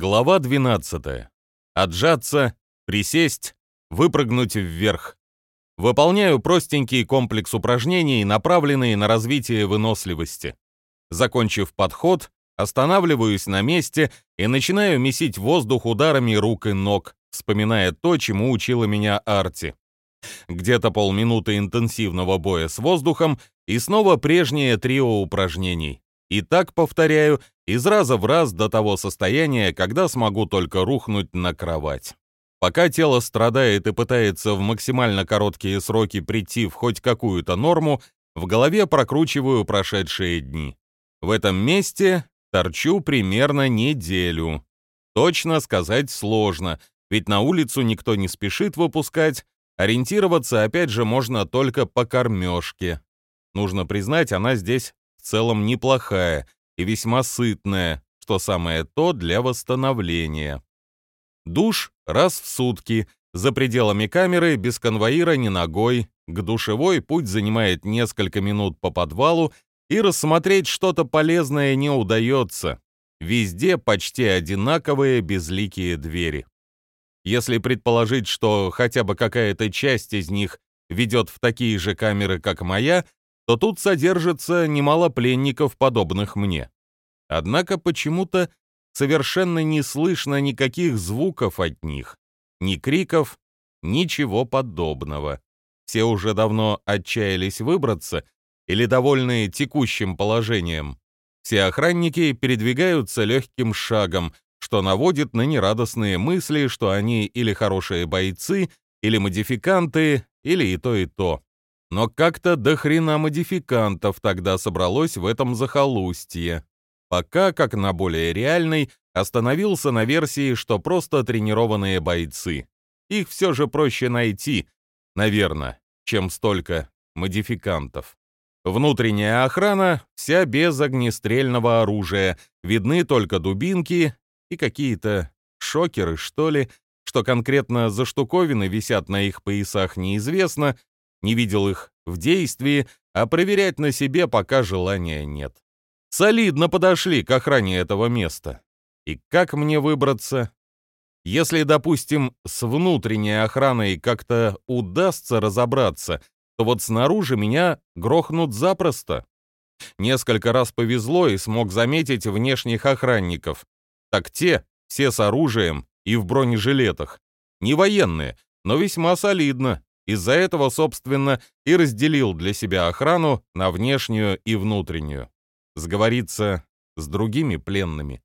Глава 12. Отжаться, присесть, выпрыгнуть вверх. Выполняю простенький комплекс упражнений, направленные на развитие выносливости. Закончив подход, останавливаюсь на месте и начинаю месить воздух ударами рук и ног, вспоминая то, чему учила меня Арти. Где-то полминуты интенсивного боя с воздухом и снова прежнее трио упражнений. И так повторяю из раза в раз до того состояния, когда смогу только рухнуть на кровать. Пока тело страдает и пытается в максимально короткие сроки прийти в хоть какую-то норму, в голове прокручиваю прошедшие дни. В этом месте торчу примерно неделю. Точно сказать сложно, ведь на улицу никто не спешит выпускать, ориентироваться опять же можно только по кормежке. Нужно признать, она здесь в целом неплохая и весьма сытная, что самое то для восстановления. Душ раз в сутки, за пределами камеры, без конвоира ни ногой, к душевой путь занимает несколько минут по подвалу, и рассмотреть что-то полезное не удается. Везде почти одинаковые безликие двери. Если предположить, что хотя бы какая-то часть из них ведет в такие же камеры, как моя, то тут содержится немало пленников, подобных мне. Однако почему-то совершенно не слышно никаких звуков от них, ни криков, ничего подобного. Все уже давно отчаялись выбраться или довольны текущим положением. Все охранники передвигаются легким шагом, что наводит на нерадостные мысли, что они или хорошие бойцы, или модификанты, или и то, и то. Но как-то до хрена модификантов тогда собралось в этом захолустье. Пока, как на более реальной, остановился на версии, что просто тренированные бойцы. Их все же проще найти, наверное, чем столько модификантов. Внутренняя охрана вся без огнестрельного оружия, видны только дубинки и какие-то шокеры, что ли, что конкретно за штуковины висят на их поясах неизвестно, не видел их в действии, а проверять на себе пока желания нет. Солидно подошли к охране этого места. И как мне выбраться? Если, допустим, с внутренней охраной как-то удастся разобраться, то вот снаружи меня грохнут запросто. Несколько раз повезло и смог заметить внешних охранников. Так те, все с оружием и в бронежилетах. Не военные, но весьма солидно. Из-за этого, собственно, и разделил для себя охрану на внешнюю и внутреннюю. Сговориться с другими пленными.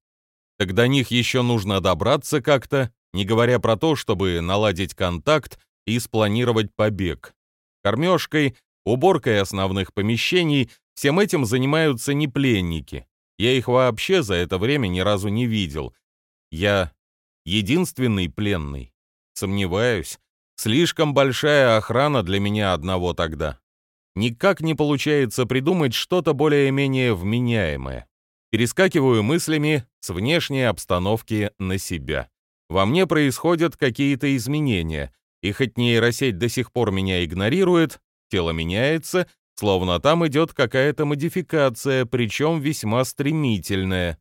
Так до них еще нужно добраться как-то, не говоря про то, чтобы наладить контакт и спланировать побег. Кормежкой, уборкой основных помещений, всем этим занимаются не пленники. Я их вообще за это время ни разу не видел. Я единственный пленный. Сомневаюсь, Слишком большая охрана для меня одного тогда. Никак не получается придумать что-то более-менее вменяемое. Перескакиваю мыслями с внешней обстановки на себя. Во мне происходят какие-то изменения, и хоть нейросеть до сих пор меня игнорирует, тело меняется, словно там идет какая-то модификация, причем весьма стремительная.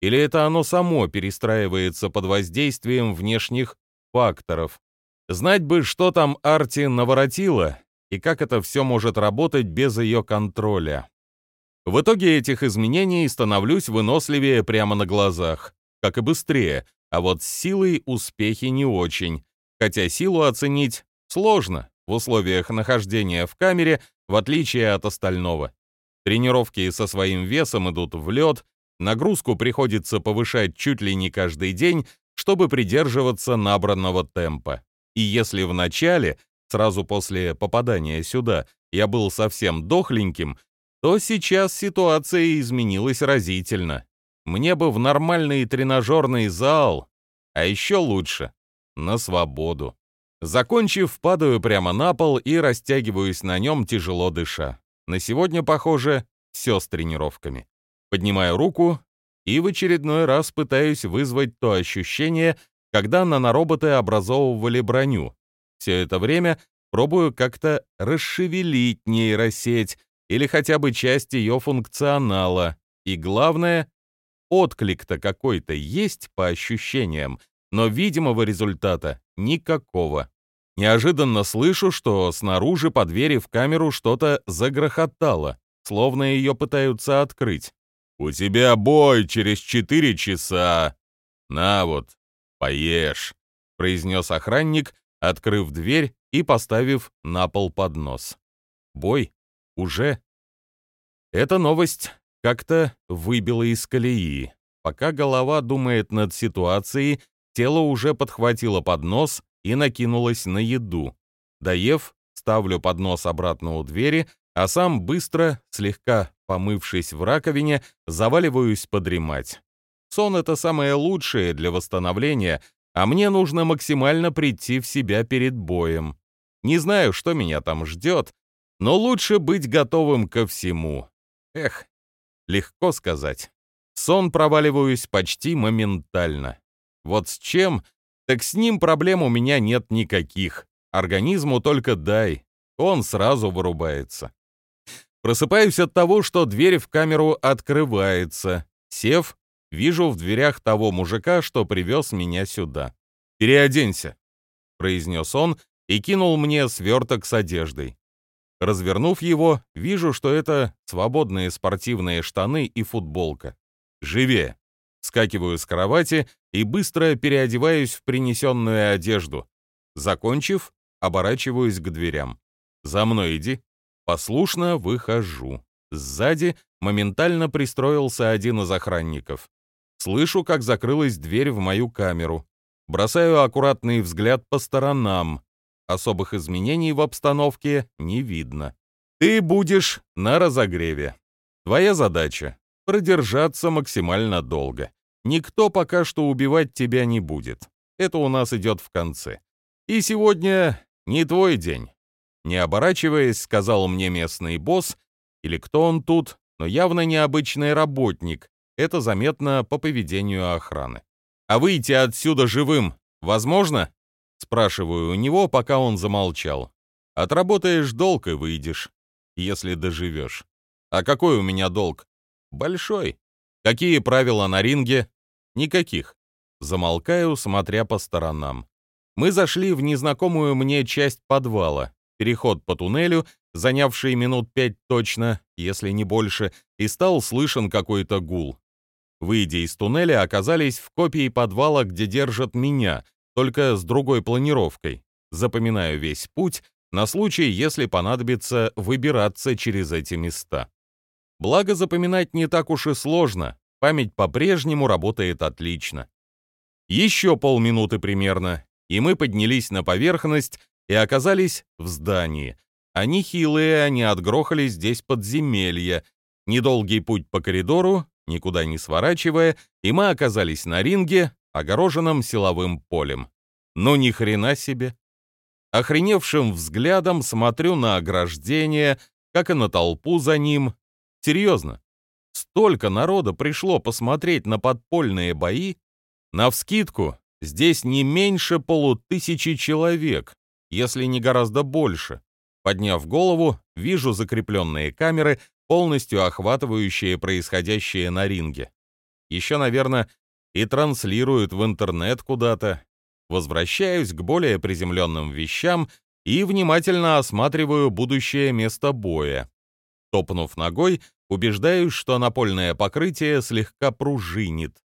Или это оно само перестраивается под воздействием внешних факторов. Знать бы, что там Арти наворотила, и как это все может работать без ее контроля. В итоге этих изменений становлюсь выносливее прямо на глазах, как и быстрее, а вот с силой успехи не очень. Хотя силу оценить сложно в условиях нахождения в камере, в отличие от остального. Тренировки со своим весом идут в лед, нагрузку приходится повышать чуть ли не каждый день, чтобы придерживаться набранного темпа. И если в начале, сразу после попадания сюда, я был совсем дохленьким, то сейчас ситуация изменилась разительно. Мне бы в нормальный тренажерный зал, а еще лучше — на свободу. Закончив, падаю прямо на пол и растягиваюсь на нем, тяжело дыша. На сегодня, похоже, все с тренировками. Поднимаю руку и в очередной раз пытаюсь вызвать то ощущение, когда нанороботы образовывали броню. Все это время пробую как-то расшевелить нейросеть или хотя бы часть ее функционала. И главное отклик-то какой-то есть по ощущениям, но видимого результата никакого. Неожиданно слышу, что снаружи по двери в камеру что-то загрохотало, словно ее пытаются открыть. «У тебя бой через четыре часа. На вот, поешь», — произнес охранник, открыв дверь и поставив на пол поднос. «Бой? Уже?» Эта новость как-то выбила из колеи. Пока голова думает над ситуацией, тело уже подхватило поднос и накинулось на еду. Доев, ставлю поднос обратно у двери, а сам быстро, слегка помывшись в раковине, заваливаюсь подремать. Сон — это самое лучшее для восстановления, а мне нужно максимально прийти в себя перед боем. Не знаю, что меня там ждет, но лучше быть готовым ко всему. Эх, легко сказать. Сон проваливаюсь почти моментально. Вот с чем, так с ним проблем у меня нет никаких. Организму только дай, он сразу вырубается. Просыпаюсь от того, что дверь в камеру открывается. Сев, вижу в дверях того мужика, что привез меня сюда. «Переоденься», — произнес он и кинул мне сверток с одеждой. Развернув его, вижу, что это свободные спортивные штаны и футболка. «Живее!» Скакиваю с кровати и быстро переодеваюсь в принесенную одежду. Закончив, оборачиваюсь к дверям. «За мной иди». Послушно выхожу. Сзади моментально пристроился один из охранников. Слышу, как закрылась дверь в мою камеру. Бросаю аккуратный взгляд по сторонам. Особых изменений в обстановке не видно. Ты будешь на разогреве. Твоя задача — продержаться максимально долго. Никто пока что убивать тебя не будет. Это у нас идет в конце. И сегодня не твой день. Не оборачиваясь, сказал мне местный босс, или кто он тут, но явно необычный работник. Это заметно по поведению охраны. А выйти отсюда живым возможно? Спрашиваю у него, пока он замолчал. Отработаешь долг и выйдешь, если доживешь. А какой у меня долг? Большой. Какие правила на ринге? Никаких. Замолкаю, смотря по сторонам. Мы зашли в незнакомую мне часть подвала переход по туннелю, занявший минут пять точно, если не больше, и стал слышен какой-то гул. Выйдя из туннеля, оказались в копии подвала, где держат меня, только с другой планировкой. Запоминаю весь путь на случай, если понадобится выбираться через эти места. Благо, запоминать не так уж и сложно, память по-прежнему работает отлично. Еще полминуты примерно, и мы поднялись на поверхность, и оказались в здании. Они хилые, они отгрохали здесь подземелье. Недолгий путь по коридору, никуда не сворачивая, и мы оказались на ринге, огороженном силовым полем. Ну ни хрена себе. Охреневшим взглядом смотрю на ограждение, как и на толпу за ним. Серьезно, столько народа пришло посмотреть на подпольные бои. Навскидку, здесь не меньше полутысячи человек если не гораздо больше. Подняв голову, вижу закрепленные камеры, полностью охватывающие происходящее на ринге. Еще, наверное, и транслируют в интернет куда-то. Возвращаюсь к более приземленным вещам и внимательно осматриваю будущее место боя. Топнув ногой, убеждаюсь, что напольное покрытие слегка пружинит.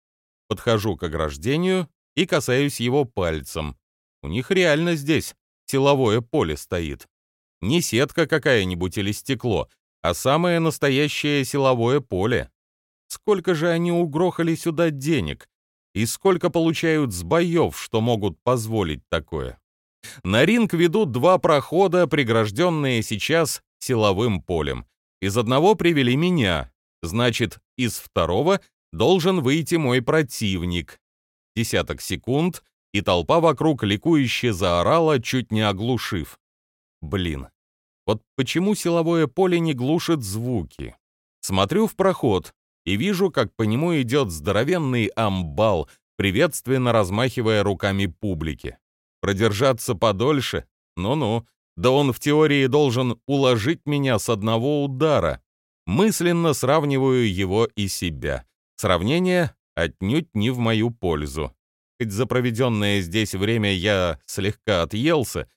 Подхожу к ограждению и касаюсь его пальцем. У них реально здесь силовое поле стоит. Не сетка какая-нибудь или стекло, а самое настоящее силовое поле. Сколько же они угрохали сюда денег? И сколько получают с боев, что могут позволить такое? На ринг ведут два прохода, прегражденные сейчас силовым полем. Из одного привели меня, значит, из второго должен выйти мой противник. Десяток секунд, и толпа вокруг ликующе заорала, чуть не оглушив. Блин, вот почему силовое поле не глушит звуки? Смотрю в проход и вижу, как по нему идет здоровенный амбал, приветственно размахивая руками публики. Продержаться подольше? Ну-ну, да он в теории должен уложить меня с одного удара. Мысленно сравниваю его и себя. Сравнение отнюдь не в мою пользу. Хоть за проведенное здесь время я слегка отъелся,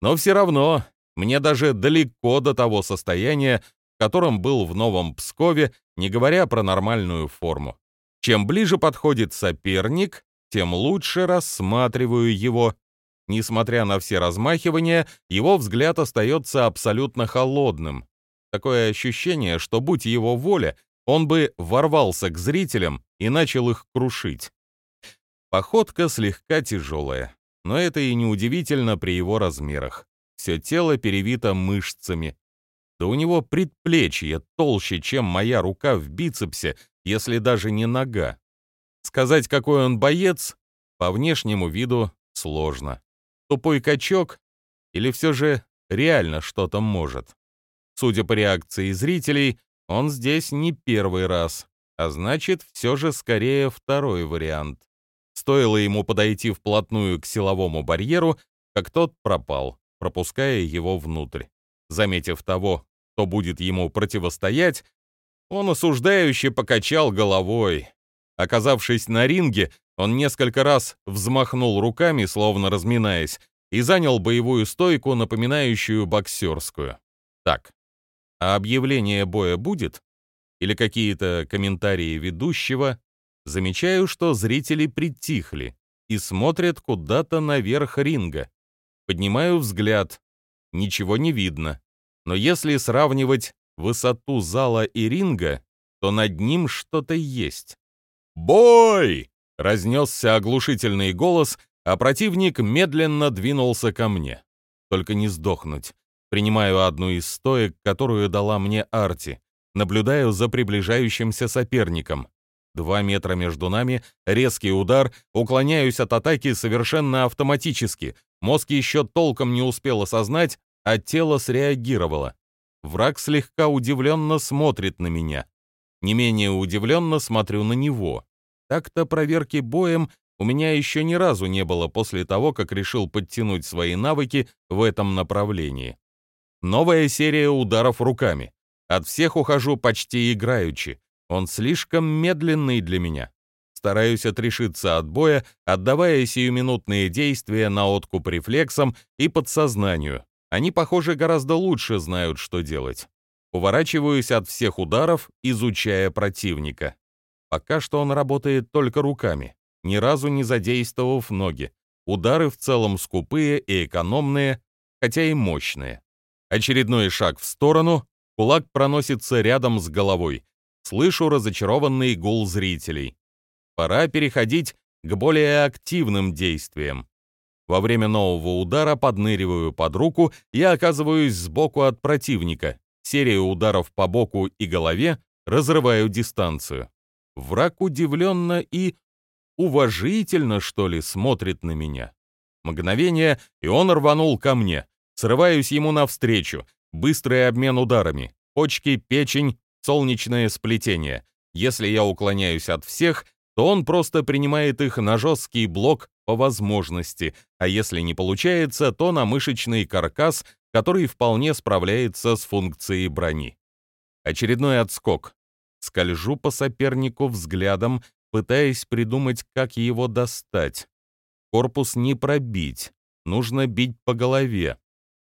но все равно мне даже далеко до того состояния, в котором был в Новом Пскове, не говоря про нормальную форму. Чем ближе подходит соперник, тем лучше рассматриваю его. Несмотря на все размахивания, его взгляд остается абсолютно холодным. Такое ощущение, что, будь его воля, он бы ворвался к зрителям и начал их крушить. Походка слегка тяжелая, но это и неудивительно при его размерах. Все тело перевито мышцами. Да у него предплечье толще, чем моя рука в бицепсе, если даже не нога. Сказать, какой он боец, по внешнему виду сложно. Тупой качок или все же реально что-то может? Судя по реакции зрителей, он здесь не первый раз, а значит, все же скорее второй вариант. Стоило ему подойти вплотную к силовому барьеру, как тот пропал, пропуская его внутрь. Заметив того, кто будет ему противостоять, он осуждающе покачал головой. Оказавшись на ринге, он несколько раз взмахнул руками, словно разминаясь, и занял боевую стойку, напоминающую боксерскую. Так, а объявление боя будет? Или какие-то комментарии ведущего? Замечаю, что зрители притихли и смотрят куда-то наверх ринга. Поднимаю взгляд. Ничего не видно. Но если сравнивать высоту зала и ринга, то над ним что-то есть. «Бой!» — разнесся оглушительный голос, а противник медленно двинулся ко мне. Только не сдохнуть. Принимаю одну из стоек, которую дала мне Арти. Наблюдаю за приближающимся соперником. Два метра между нами, резкий удар, уклоняюсь от атаки совершенно автоматически. Мозг еще толком не успел осознать, а тело среагировало. Враг слегка удивленно смотрит на меня. Не менее удивленно смотрю на него. Так-то проверки боем у меня еще ни разу не было после того, как решил подтянуть свои навыки в этом направлении. Новая серия ударов руками. От всех ухожу почти играючи. Он слишком медленный для меня. Стараюсь отрешиться от боя, отдавая сиюминутные действия на откуп рефлексам и подсознанию. Они, похоже, гораздо лучше знают, что делать. Уворачиваюсь от всех ударов, изучая противника. Пока что он работает только руками, ни разу не задействовав ноги. Удары в целом скупые и экономные, хотя и мощные. Очередной шаг в сторону, кулак проносится рядом с головой. Слышу разочарованный гул зрителей. Пора переходить к более активным действиям. Во время нового удара подныриваю под руку и оказываюсь сбоку от противника. Серия ударов по боку и голове разрываю дистанцию. Враг удивленно и уважительно, что ли, смотрит на меня. Мгновение, и он рванул ко мне. Срываюсь ему навстречу. Быстрый обмен ударами. Почки, печень, солнечное сплетение. Если я уклоняюсь от всех, то он просто принимает их на жесткий блок по возможности, а если не получается, то на мышечный каркас, который вполне справляется с функцией брони. Очередной отскок. Скольжу по сопернику взглядом, пытаясь придумать, как его достать. Корпус не пробить, нужно бить по голове.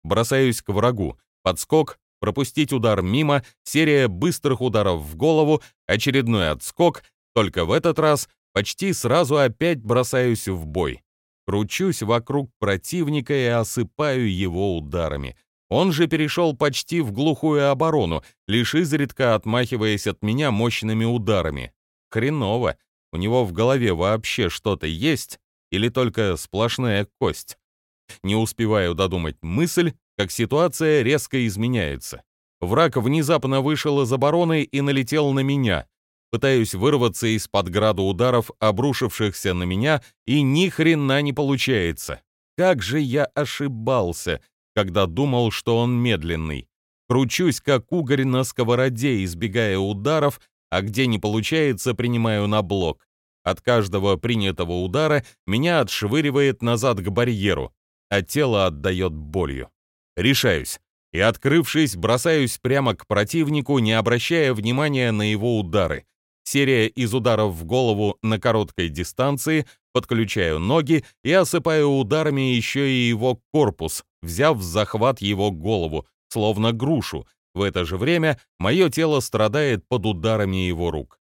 Бросаюсь к врагу. Подскок, пропустить удар мимо, серия быстрых ударов в голову, очередной отскок, только в этот раз почти сразу опять бросаюсь в бой. Кручусь вокруг противника и осыпаю его ударами. Он же перешел почти в глухую оборону, лишь изредка отмахиваясь от меня мощными ударами. Хреново. У него в голове вообще что-то есть или только сплошная кость? Не успеваю додумать мысль, как ситуация резко изменяется. Враг внезапно вышел из обороны и налетел на меня. Пытаюсь вырваться из-под града ударов, обрушившихся на меня, и ни хрена не получается. Как же я ошибался, когда думал, что он медленный. Кручусь, как угорь на сковороде, избегая ударов, а где не получается, принимаю на блок. От каждого принятого удара меня отшвыривает назад к барьеру, а тело отдает болью. Решаюсь и, открывшись, бросаюсь прямо к противнику, не обращая внимания на его удары. Серия из ударов в голову на короткой дистанции, подключаю ноги и осыпаю ударами еще и его корпус, взяв в захват его голову, словно грушу. В это же время мое тело страдает под ударами его рук.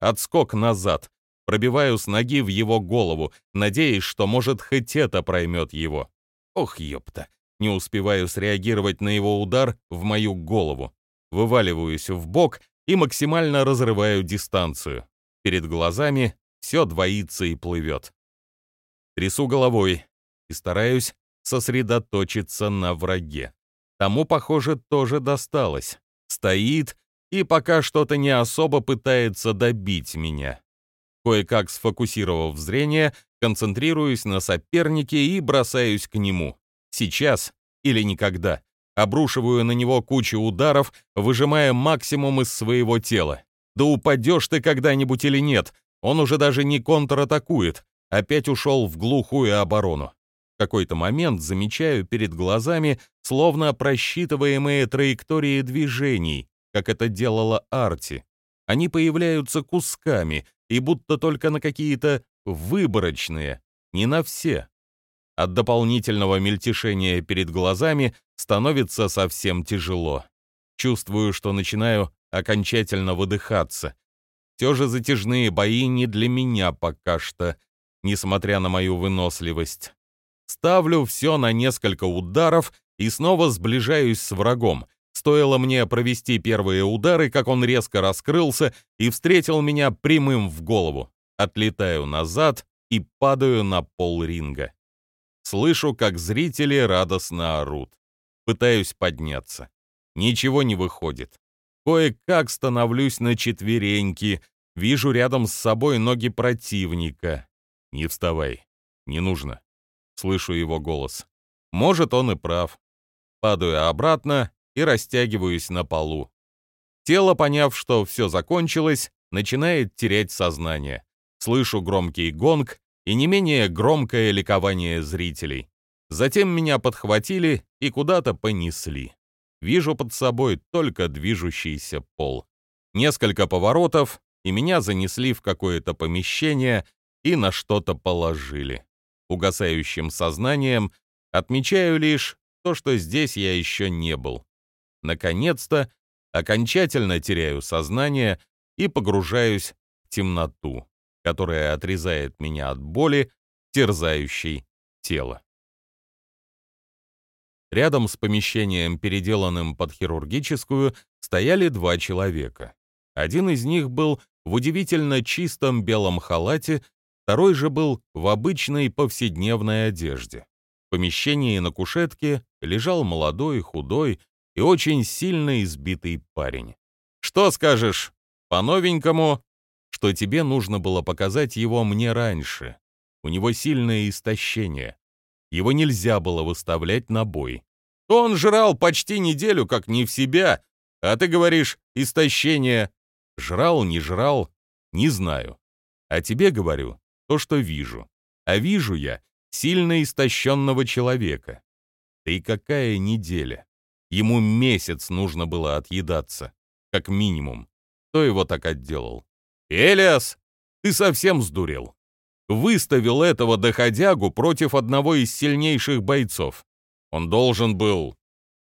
Отскок назад. Пробиваю с ноги в его голову, надеясь, что, может, хоть это проймет его. Ох, ёпта. Не успеваю среагировать на его удар в мою голову. Вываливаюсь в бок и максимально разрываю дистанцию. Перед глазами все двоится и плывет. Трясу головой и стараюсь сосредоточиться на враге. Тому, похоже, тоже досталось. Стоит и пока что-то не особо пытается добить меня. Кое-как сфокусировав зрение, концентрируюсь на сопернике и бросаюсь к нему. Сейчас или никогда. Обрушиваю на него кучу ударов, выжимая максимум из своего тела. Да упадешь ты когда-нибудь или нет, он уже даже не контратакует, опять ушел в глухую оборону. В какой-то момент замечаю перед глазами словно просчитываемые траектории движений, как это делала Арти. Они появляются кусками и будто только на какие-то выборочные, не на все. От дополнительного мельтешения перед глазами становится совсем тяжело. Чувствую, что начинаю окончательно выдыхаться. Все же затяжные бои не для меня пока что, несмотря на мою выносливость. Ставлю все на несколько ударов и снова сближаюсь с врагом. Стоило мне провести первые удары, как он резко раскрылся и встретил меня прямым в голову. Отлетаю назад и падаю на пол ринга. Слышу, как зрители радостно орут. Пытаюсь подняться. Ничего не выходит. Кое-как становлюсь на четвереньки, вижу рядом с собой ноги противника. «Не вставай, не нужно», — слышу его голос. Может, он и прав. Падаю обратно и растягиваюсь на полу. Тело, поняв, что все закончилось, начинает терять сознание. Слышу громкий гонг и не менее громкое ликование зрителей. Затем меня подхватили и куда-то понесли. Вижу под собой только движущийся пол. Несколько поворотов, и меня занесли в какое-то помещение и на что-то положили. Угасающим сознанием отмечаю лишь то, что здесь я еще не был. Наконец-то окончательно теряю сознание и погружаюсь в темноту которая отрезает меня от боли, терзающей тело. Рядом с помещением, переделанным под хирургическую, стояли два человека. Один из них был в удивительно чистом белом халате, второй же был в обычной повседневной одежде. В помещении на кушетке лежал молодой, худой и очень сильно избитый парень. «Что скажешь? По-новенькому?» что тебе нужно было показать его мне раньше. У него сильное истощение. Его нельзя было выставлять на бой. Он жрал почти неделю, как не в себя, а ты говоришь «истощение». Жрал, не жрал, не знаю. А тебе говорю то, что вижу. А вижу я сильно истощенного человека. Да и какая неделя? Ему месяц нужно было отъедаться, как минимум. Кто его так отделал? «Элиас, ты совсем сдурел. Выставил этого доходягу против одного из сильнейших бойцов. Он должен был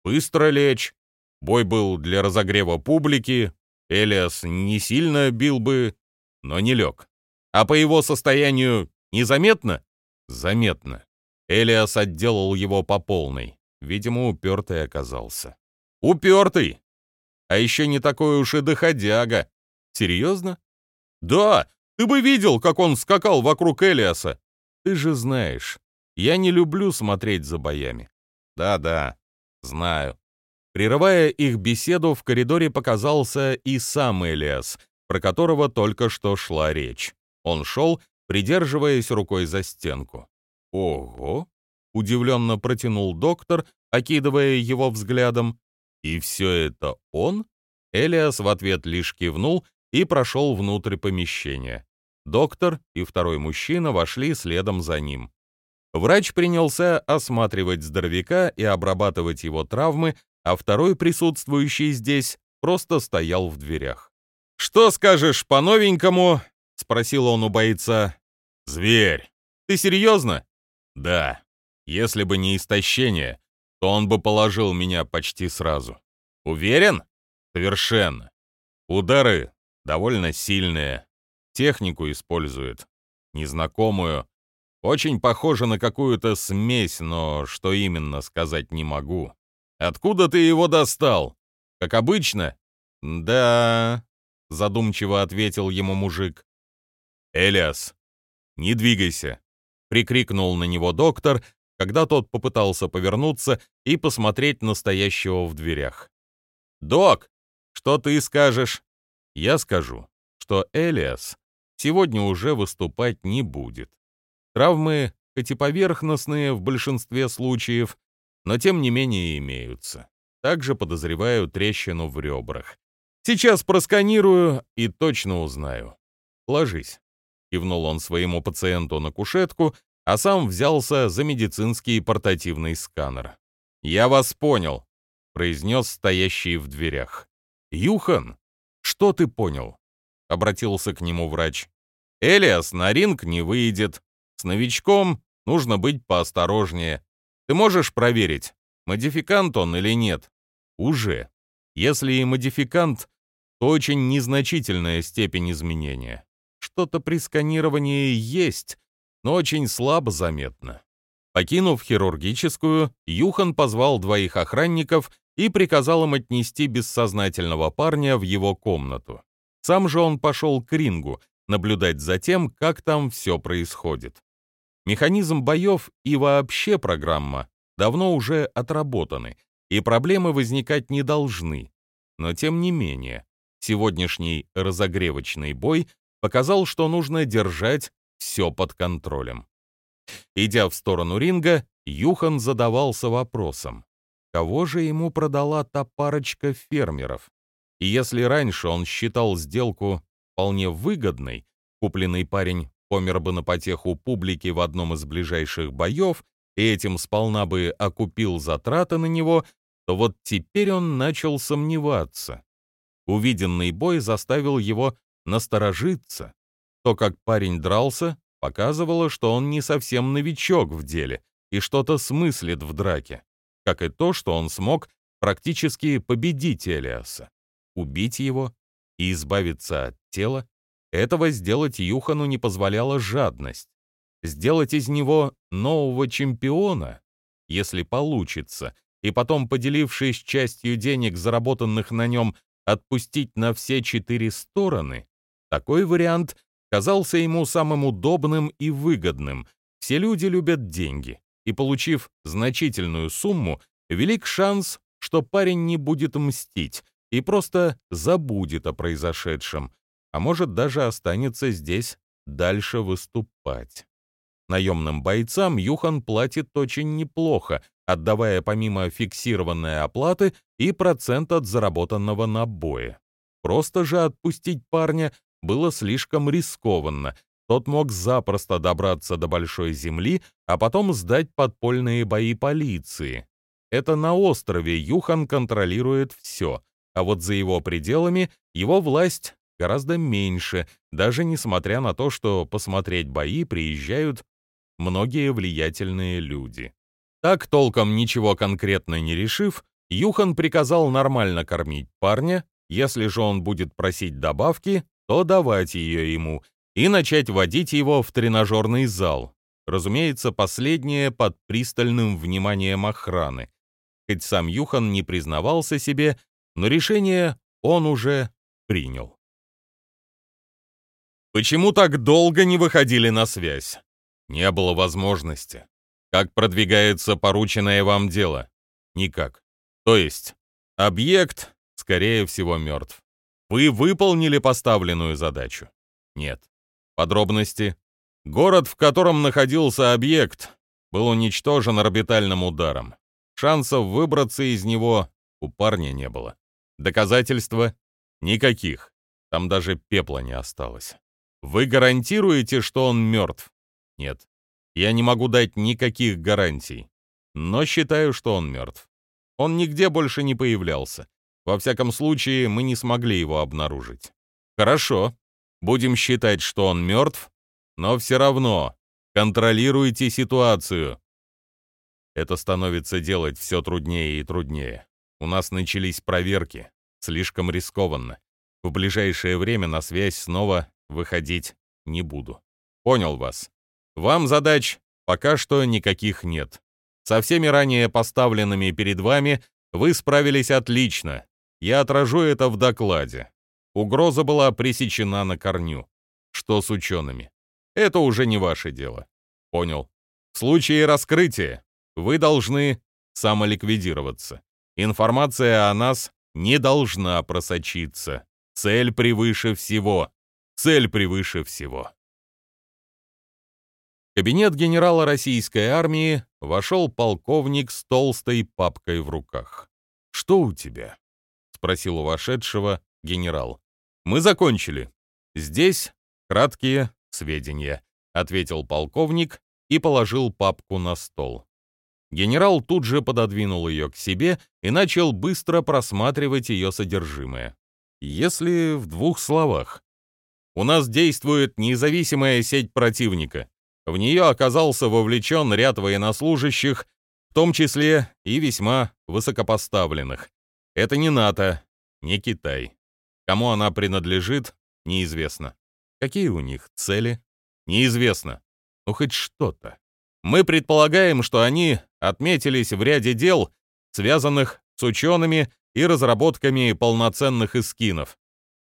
быстро лечь. Бой был для разогрева публики. Элиас не сильно бил бы, но не лег. А по его состоянию незаметно? Заметно. Элиас отделал его по полной. Видимо, упертый оказался. Упертый! А еще не такой уж и доходяга. Серьезно? «Да, ты бы видел, как он скакал вокруг Элиаса. Ты же знаешь, я не люблю смотреть за боями». «Да-да, знаю». Прерывая их беседу, в коридоре показался и сам Элиас, про которого только что шла речь. Он шел, придерживаясь рукой за стенку. «Ого!» — удивленно протянул доктор, окидывая его взглядом. «И все это он?» Элиас в ответ лишь кивнул и прошел внутрь помещения. Доктор и второй мужчина вошли следом за ним. Врач принялся осматривать здоровяка и обрабатывать его травмы, а второй присутствующий здесь просто стоял в дверях. «Что скажешь по-новенькому?» — спросил он у бойца. «Зверь. Ты серьезно?» «Да. Если бы не истощение, то он бы положил меня почти сразу». «Уверен?» «Совершенно. Удары довольно сильные. Технику использует. Незнакомую. Очень похоже на какую-то смесь, но что именно, сказать не могу. Откуда ты его достал? Как обычно? Да, задумчиво ответил ему мужик. Элиас, не двигайся, прикрикнул на него доктор, когда тот попытался повернуться и посмотреть на стоящего в дверях. «Док, что ты скажешь?» «Я скажу, что Элиас сегодня уже выступать не будет. Травмы, хоть и поверхностные в большинстве случаев, но тем не менее имеются. Также подозреваю трещину в ребрах. Сейчас просканирую и точно узнаю. Ложись. Кивнул он своему пациенту на кушетку, а сам взялся за медицинский портативный сканер. «Я вас понял», — произнес стоящий в дверях. «Юхан, что ты понял?» — обратился к нему врач. «Элиас на ринг не выйдет. С новичком нужно быть поосторожнее. Ты можешь проверить, модификант он или нет? Уже. Если и модификант, то очень незначительная степень изменения. Что-то при сканировании есть, но очень слабо заметно. Покинув хирургическую, Юхан позвал двоих охранников и приказал им отнести бессознательного парня в его комнату. Сам же он пошел к рингу, наблюдать за тем, как там все происходит. Механизм боев и вообще программа давно уже отработаны, и проблемы возникать не должны. Но тем не менее, сегодняшний разогревочный бой показал, что нужно держать все под контролем. Идя в сторону ринга, Юхан задавался вопросом, кого же ему продала та парочка фермеров? И если раньше он считал сделку вполне выгодной, купленный парень помер бы на потеху публики в одном из ближайших боев и этим сполна бы окупил затраты на него, то вот теперь он начал сомневаться. Увиденный бой заставил его насторожиться. То, как парень дрался, показывало, что он не совсем новичок в деле и что-то смыслит в драке, как и то, что он смог практически победить Элиаса, убить его и избавиться от тела, этого сделать Юхану не позволяла жадность. Сделать из него нового чемпиона, если получится, и потом, поделившись частью денег, заработанных на нем, отпустить на все четыре стороны, такой вариант казался ему самым удобным и выгодным. Все люди любят деньги, и, получив значительную сумму, велик шанс, что парень не будет мстить и просто забудет о произошедшем, а может даже останется здесь дальше выступать. Наемным бойцам Юхан платит очень неплохо, отдавая помимо фиксированной оплаты и процент от заработанного набоя. Просто же отпустить парня было слишком рискованно. Тот мог запросто добраться до Большой Земли, а потом сдать подпольные бои полиции. Это на острове Юхан контролирует все, а вот за его пределами его власть гораздо меньше, даже несмотря на то, что посмотреть бои приезжают многие влиятельные люди. Так, толком ничего конкретно не решив, Юхан приказал нормально кормить парня, если же он будет просить добавки, то давать ее ему, и начать водить его в тренажерный зал. Разумеется, последнее под пристальным вниманием охраны. Хоть сам Юхан не признавался себе, но решение он уже принял. Почему так долго не выходили на связь? Не было возможности. Как продвигается порученное вам дело? Никак. То есть, объект, скорее всего, мертв. Вы выполнили поставленную задачу? Нет. Подробности? Город, в котором находился объект, был уничтожен орбитальным ударом. Шансов выбраться из него у парня не было. Доказательства? Никаких. Там даже пепла не осталось. Вы гарантируете, что он мертв? Нет. Я не могу дать никаких гарантий. Но считаю, что он мертв. Он нигде больше не появлялся. Во всяком случае, мы не смогли его обнаружить. Хорошо. Будем считать, что он мертв, но все равно контролируйте ситуацию. Это становится делать все труднее и труднее. У нас начались проверки. Слишком рискованно. В ближайшее время на связь снова выходить не буду. Понял вас. Вам задач пока что никаких нет. Со всеми ранее поставленными перед вами вы справились отлично. Я отражу это в докладе. Угроза была пресечена на корню. Что с учеными? Это уже не ваше дело. Понял. В случае раскрытия вы должны самоликвидироваться. Информация о нас не должна просочиться. Цель превыше всего. Цель превыше всего. В кабинет генерала российской армии вошел полковник с толстой папкой в руках. «Что у тебя?» — спросил у вошедшего генерал. «Мы закончили. Здесь краткие сведения», — ответил полковник и положил папку на стол. Генерал тут же пододвинул ее к себе и начал быстро просматривать ее содержимое. Если в двух словах. У нас действует независимая сеть противника. В нее оказался вовлечен ряд военнослужащих, в том числе и весьма высокопоставленных. Это не НАТО, не Китай. Кому она принадлежит, неизвестно. Какие у них цели, неизвестно. Ну, хоть что-то. Мы предполагаем, что они отметились в ряде дел, связанных с учеными и разработками полноценных эскинов.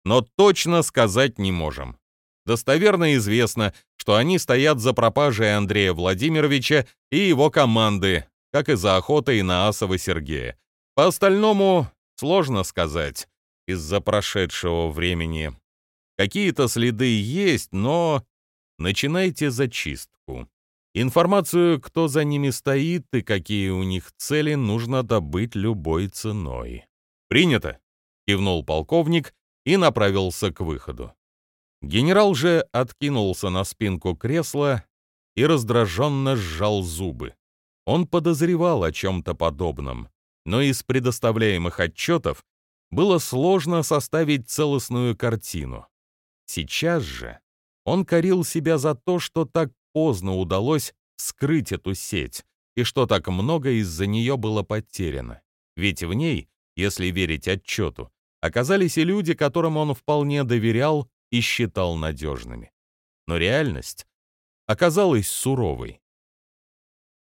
Но точно сказать не можем. Достоверно известно, что они стоят за пропажей Андрея Владимировича и его команды, как и за охотой на Асова Сергея. По остальному сложно сказать из-за прошедшего времени. Какие-то следы есть, но начинайте зачистку. Информацию, кто за ними стоит и какие у них цели, нужно добыть любой ценой. «Принято!» — кивнул полковник и направился к выходу. Генерал же откинулся на спинку кресла и раздраженно сжал зубы. Он подозревал о чем-то подобном, но из предоставляемых отчетов было сложно составить целостную картину. Сейчас же он корил себя за то, что так поздно удалось скрыть эту сеть и что так много из-за нее было потеряно. Ведь в ней, если верить отчету, оказались и люди, которым он вполне доверял и считал надежными. Но реальность оказалась суровой.